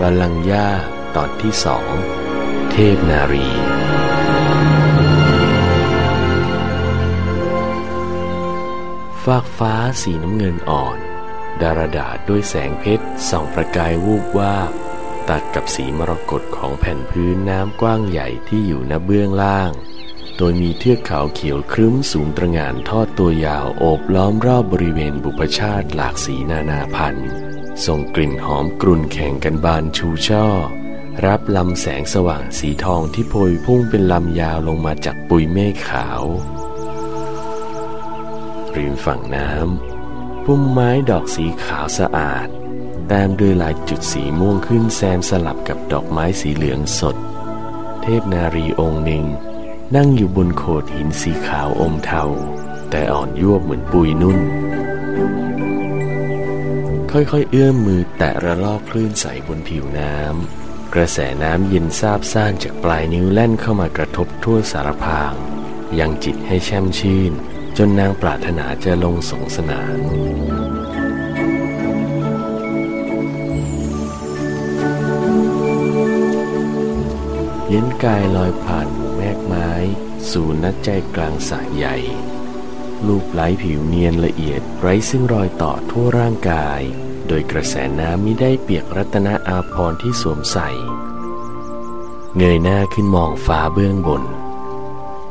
บาลังย่าตอนที่สอง เทพนารี ฟากฟ้าสีน้ำเงินอ่อน ดารดาษด้วยแสงเพชรส่องประกายวูบวาบตัดกับสีมรกตของแผ่นพื้นน้ำกว้างใหญ่ที่อยู่ณเบื้องล่าง โดยมีเทือกเขาเขียวครึ้มสูงตระงานทอดตัวยาวโอบล้อมรอบบริเวณบุพชาติหลากสีนานาพันธุ์ ส่งกลิ่นหอมกรุ่นแข่งกันบานชูช่อ รับลำแสงสว่างสีทองที่โพยพุ่งเป็นลำยาวลงมาจากปุยเมฆขาว ริมฝั่งน้ำพุ่มไม้ดอกสีขาวสะอาดแต้มด้วยลายจุดสีม่วงขึ้นแซมสลับกับดอกไม้สีเหลืองสด เทพนารีองค์หนึ่ง นั่งอยู่บนโขดหินสีขาวอมเทา แต่อ่อนยวบเหมือนปุยนุ่น ค่อยๆ เอื้อมมือแตะระลอกคลื่นใสบนผิวน้ำ กระแสน้ำเย็นซาบซ่านจากปลายนิ้วแล่นเข้ามากระทบทั่วสารพาง ยังจิตให้แช่มชื่น จนนางปรารถนาจะลงสงสนานเย็นกายลอยผ่านหมู่แมกไม้ สู่นัดใจกลางสายใหญ่รูปไล้ผิวเนียนละเอียดไร้ซึ่งรอยต่อทั่วร่างกาย โดยกระแสน้ำมิได้เปียกรัตนอาภรที่สวมใส่ เงยหน้าขึ้นมองฟ้าเบื้องบน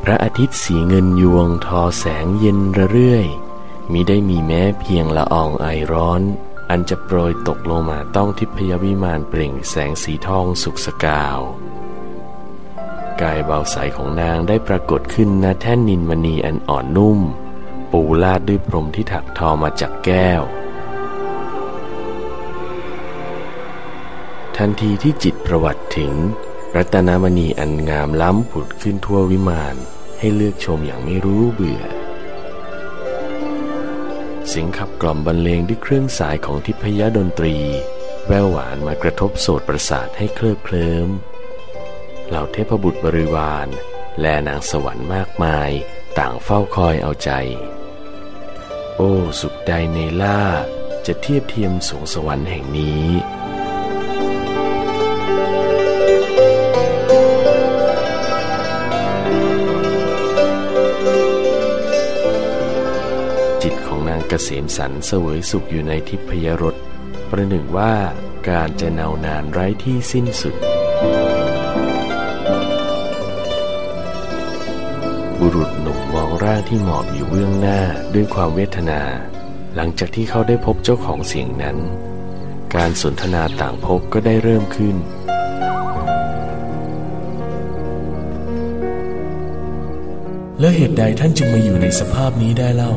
พระอาทิตย์สีเงินยวงทอแสงเย็นระเรื่อยมิได้มีแม้เพียงละอองไอร้อน อันจะโปรยตกลงมาต้องทิพยวิมานเปล่งแสงสีทองสุกสกาว กายเบาใสของนางได้ปรากฏขึ้นณแท่นนินมณีอันอ่อนนุ่ม ปูลาดด้วยพรมที่ถักทอมาจากแก้ว ทันทีที่จิตประวัติถึง รัตนมณีอันงามล้ำผุดขึ้นทั่ววิมานให้เลือกชมอย่างไม่รู้เบื่อ เสียงขับกล่อมบรรเลงด้วยเครื่องสายของทิพยดนตรี แววหวานมากระทบโสดประสาทให้เคลิบเคลิ้มเหล่าเทพบุตรบริวาร และนางสวรรค์มากมาย ต่างเฝ้าคอยเอาใจ โอ้ สุขใดในล่าจะเทียบเทียมสวงสวรรค์แห่งนี้ ษมสันเสวยสุขอยู่ในทิพยรสประหนึ่งว่าการจะเนานานไร้ที่สิ้นสุด บุรุษหนุ่มมองร่างที่หมอบอยู่เบื้องหน้าด้วยความเวทนา หลังจากที่เขาได้พบเจ้าของเสียงนั้น การสนทนาต่างพบก็ได้เริ่มขึ้นแล้วเหตุใดท่านจึงมาอยู่ในสภาพนี้ได้เล่า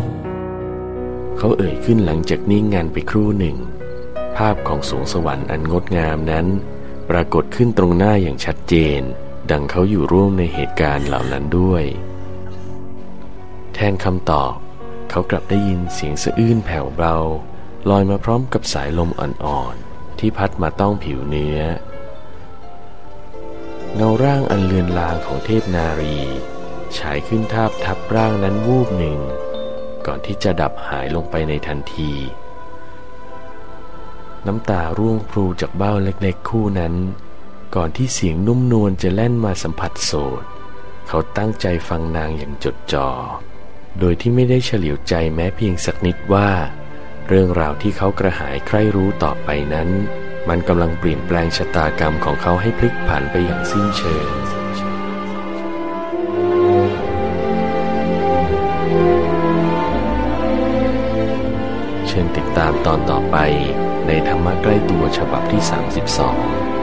เขาเอ่ยขึ้นหลังจากนิ่งงันไปครู่หนึ่ง ภาพของสวงสวรรค์อันงดงามนั้น ปรากฏขึ้นตรงหน้าอย่างชัดเจน ดังเขาอยู่ร่วมในเหตุการณ์เหล่านั้นด้วย แทนคำตอบ เขากลับได้ยินเสียงสะอื้นแผ่วเบาลอยมาพร้อมกับสายลมอ่อนๆ ที่พัดมาต้องผิวเนื้อ เงาร่างอันเลือนลางของเทพนารี ฉายขึ้นทาบทับร่างนั้นวูบหนึ่ง ก่อนที่จะดับหายลงไปในทันที น้ำตาร่วงพลูจากเบ้าเล็กๆคู่นั้น ก่อนที่เสียงนุ่มนวลจะแล่นมาสัมผัสโสดเขาตั้งใจฟังนางอย่างจดจ่อโดยที่ไม่ได้เฉลียวใจแม้เพียงสักนิดว่า เรื่องราวที่เขากระหายใคร่รู้ต่อไปนั้น มันกำลังเปลี่ยนแปลงชะตากรรมของเขาให้พลิกผันไปอย่างสิ้นเชิง ตามตอนต่อไปในธรรมะใกล้ตัวฉบับที่ 32